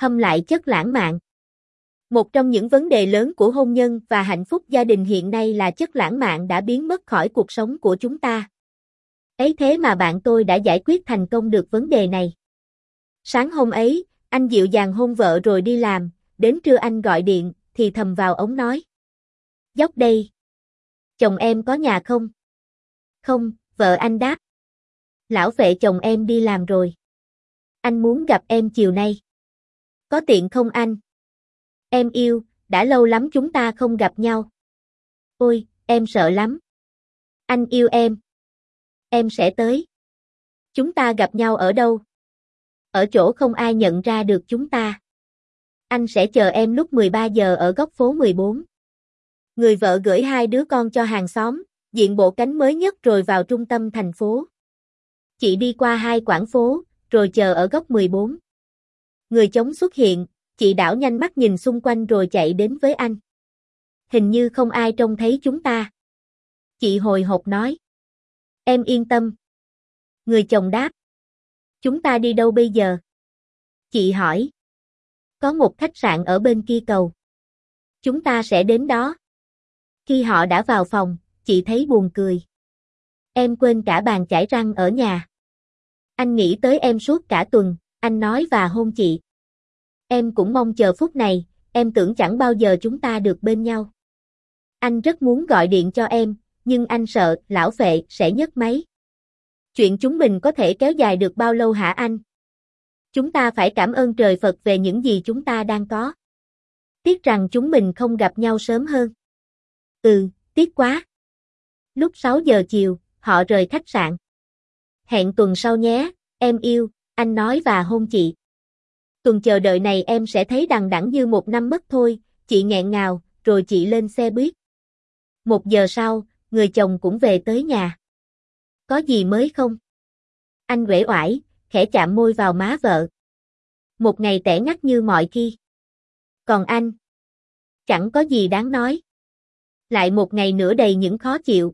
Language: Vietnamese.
hâm lại chất lãng mạn. Một trong những vấn đề lớn của hôn nhân và hạnh phúc gia đình hiện nay là chất lãng mạn đã biến mất khỏi cuộc sống của chúng ta. Ấy thế mà bạn tôi đã giải quyết thành công được vấn đề này. Sáng hôm ấy, anh dịu dàng hôn vợ rồi đi làm, đến trưa anh gọi điện, thì thầm vào ống nói. Dốc đây. Chồng em có nhà không? Không, vợ anh đáp. Lão vệ chồng em đi làm rồi. Anh muốn gặp em chiều nay. Có tiện không anh? Em yêu, đã lâu lắm chúng ta không gặp nhau. Ôi, em sợ lắm. Anh yêu em. Em sẽ tới. Chúng ta gặp nhau ở đâu? Ở chỗ không ai nhận ra được chúng ta. Anh sẽ chờ em lúc 13 giờ ở góc phố 14. Người vợ gửi hai đứa con cho hàng xóm, diện bộ cánh mới nhất rồi vào trung tâm thành phố. Chị đi qua hai quảng phố, rồi chờ ở góc 14. Người chống xuất hiện, chị đảo nhanh mắt nhìn xung quanh rồi chạy đến với anh. Hình như không ai trông thấy chúng ta. Chị hồi hộp nói. Em yên tâm. Người chồng đáp. Chúng ta đi đâu bây giờ? Chị hỏi. Có một khách sạn ở bên kia cầu. Chúng ta sẽ đến đó. Khi họ đã vào phòng, chị thấy buồn cười. Em quên cả bàn chải răng ở nhà. Anh nghĩ tới em suốt cả tuần, anh nói và hôn chị. Em cũng mong chờ phút này, em tưởng chẳng bao giờ chúng ta được bên nhau. Anh rất muốn gọi điện cho em, nhưng anh sợ lão phệ sẽ nhấc máy. Chuyện chúng mình có thể kéo dài được bao lâu hả anh? Chúng ta phải cảm ơn trời Phật về những gì chúng ta đang có. Tiếc rằng chúng mình không gặp nhau sớm hơn. Ừ, tiếc quá. Lúc 6 giờ chiều, họ rời khách sạn. Hẹn tuần sau nhé, em yêu, anh nói và hôn chị. Tuần chờ đợi này em sẽ thấy đằng đẵng như một năm mất thôi, chị nghẹn ngào, rồi chị lên xe buýt. Một giờ sau, người chồng cũng về tới nhà. Có gì mới không? Anh uể oải, khẽ chạm môi vào má vợ. Một ngày tẻ ngắt như mọi khi. Còn anh? Chẳng có gì đáng nói. Lại một ngày nữa đầy những khó chịu,